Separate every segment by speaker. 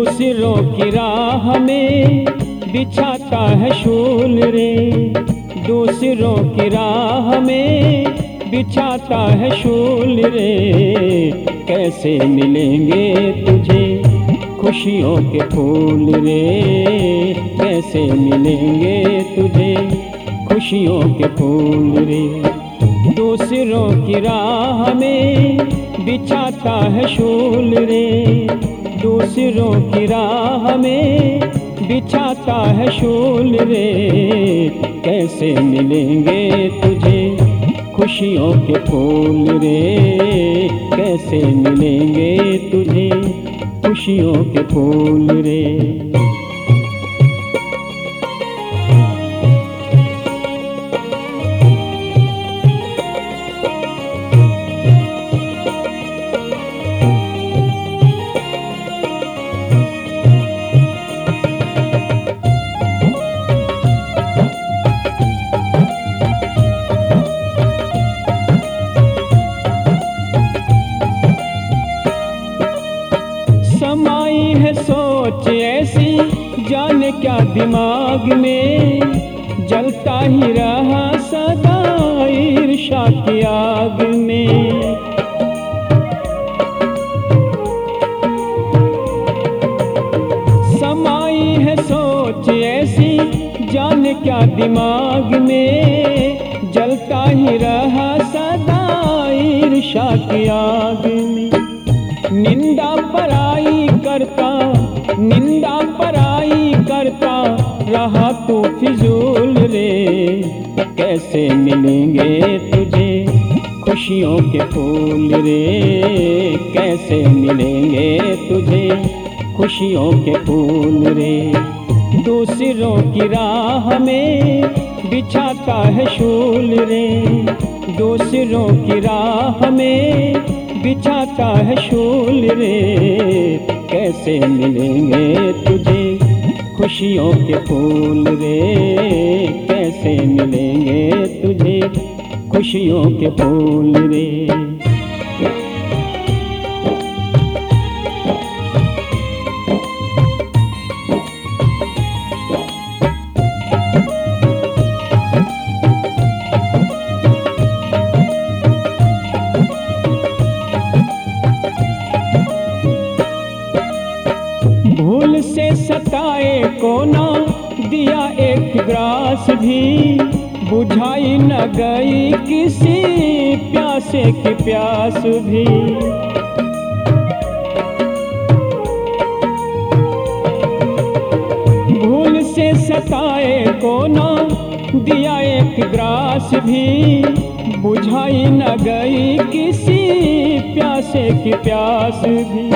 Speaker 1: दूसरों की राह में बिछाता है शूल रे। दूसरों की राह में बिछाता है शूल रे। कैसे मिलेंगे तुझे खुशियों के फूल रे? कैसे मिलेंगे तुझे खुशियों के फूल रे? दूसरों की राह में बिछाता है शूल रे। दूसरों की राह में बिछाता है शूल रे। कैसे मिलेंगे तुझे खुशियों के फूल रे? कैसे मिलेंगे तुझे खुशियों के फूल रे? जाने क्या दिमाग में? जलता ही रहा सदा ईर्षा की आग में। समाई है सोच ऐसी, जाने क्या दिमाग में? जलता ही रहा सदा ईर्षा की आग में। निंदा पराई करता, निंदा रहा तू फिजूल रे? कैसे मिलेंगे तुझे खुशियों के फूल रे? कैसे मिलेंगे तुझे खुशियों के फूल रे? दूसरों की राह में बिछाता है शूल रे। दूसरों की राह में बिछाता है शूल रे। कैसे मिलेंगे तुझे खुशियों के फूल रे कैसे मिलेंगे तुझे? खुशियों के फूल रे। ग्रास भी बुझाई न गई किसी प्यासे की प्यास भी। भूल से सताए को ना दिया एक ग्रास भी, बुझाई न गई किसी प्यासे की प्यास भी।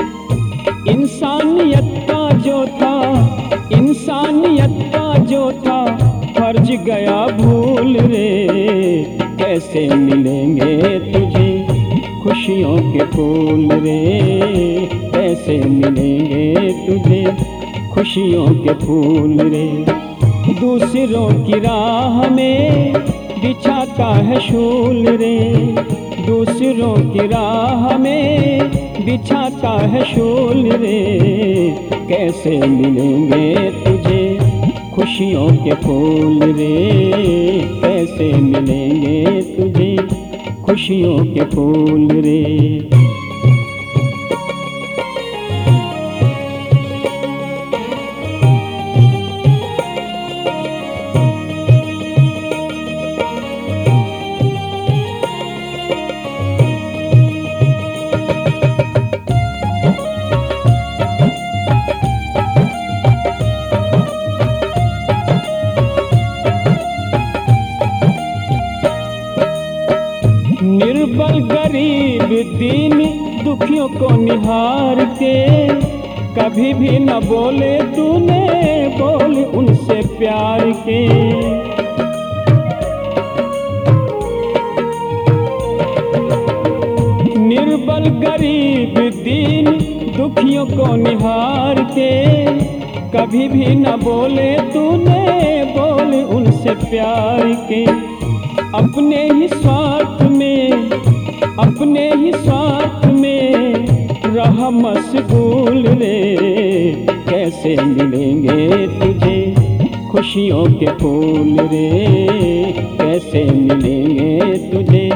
Speaker 1: इंसानियत का जो था, इंसानियत का जो था फ़र्ज़ गया भूल रे। कैसे मिलेंगे तुझे खुशियों के फूल रे? कैसे मिलेंगे तुझे खुशियों के फूल रे? दूसरों की राह में बिछाता है शूल रे। दूसरों की राह में बिछाता है शूल रे। कैसे मिलेंगे तुझे खुशियों के फूल रे कैसे मिलेंगे तुझे? खुशियों के फूल रे। गरीब दीन दुखियों को निहार के, कभी भी न बोले तूने, बोल उनसे प्यार के। निर्बल गरीब दीन दुखियों को निहार के, कभी भी न बोले तूने, बोल उनसे प्यार के। अपने ही स्वार्थ में ही स्वार्थ में रह मशगूल रे कैसे मिलेंगे तुझे? खुशियों के फूल रे, कैसे मिलेंगे तुझे?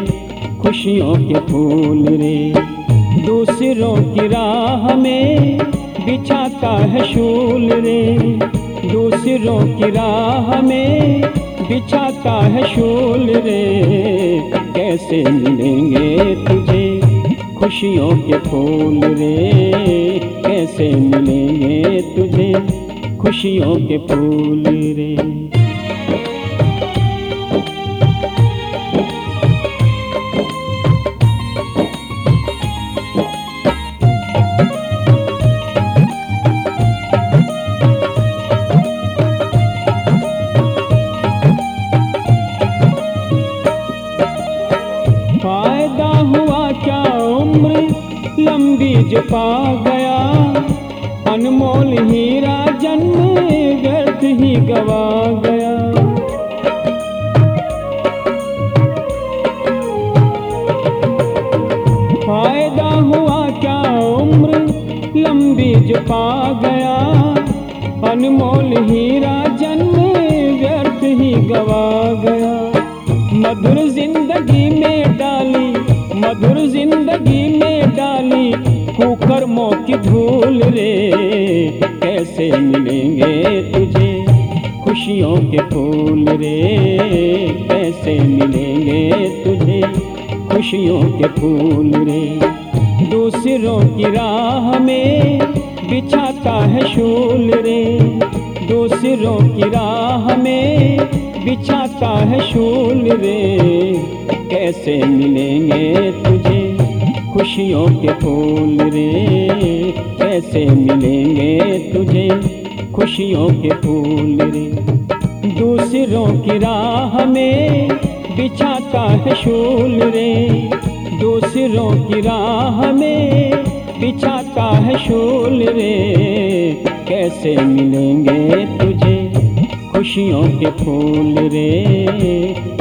Speaker 1: खुशियों के फूल रे। दूसरों की राह में बिछाता है शूल रे। दूसरों की राह में बिछाता है शूल रे। कैसे मिलेंगे तुझे? खुशियों के फूल रे कैसे मिलेंगे तुझे खुशियों के फूल रे? लंबी जो पा गया, अनमोल हीरा जन्म, व्यर्थ ही गवा गया। फ़ायदा हुआ क्या उम्र? लंबी जो पा गया, अनमोल हीरा जन्म, व्यर्थ ही गवा गया। मधुर ज़िंदगी में डाली, मधुर ज़िंदगी में डाली कुकर्मों की धूल रे, कैसे मिलेंगे तुझे? खुशियों के फूल रे, कैसे मिलेंगे तुझे? खुशियों के फूल रे, दूसरों की राह में बिछाता है शूल रे। दूसरों की राह में बिछाता है शूल रे, कैसे मिलेंगे तुझे? खुशियों के फूल रे, कैसे मिलेंगे तुझे? खुशियों के फूल रे। दूसरों की राह में बिछाता है शूल रे। दूसरों की राह में बिछाता है शूल रे। कैसे मिलेंगे तुझे? खुशियों के फूल रे,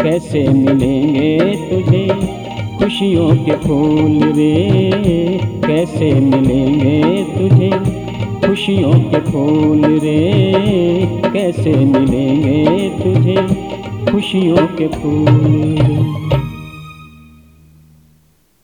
Speaker 1: कैसे मिलेंगे तुझे? खुशियों के फूल रे, कैसे मिलेंगे तुझे? खुशियों के फूल रे, कैसे मिलेंगे तुझे? खुशियों के फूल रे।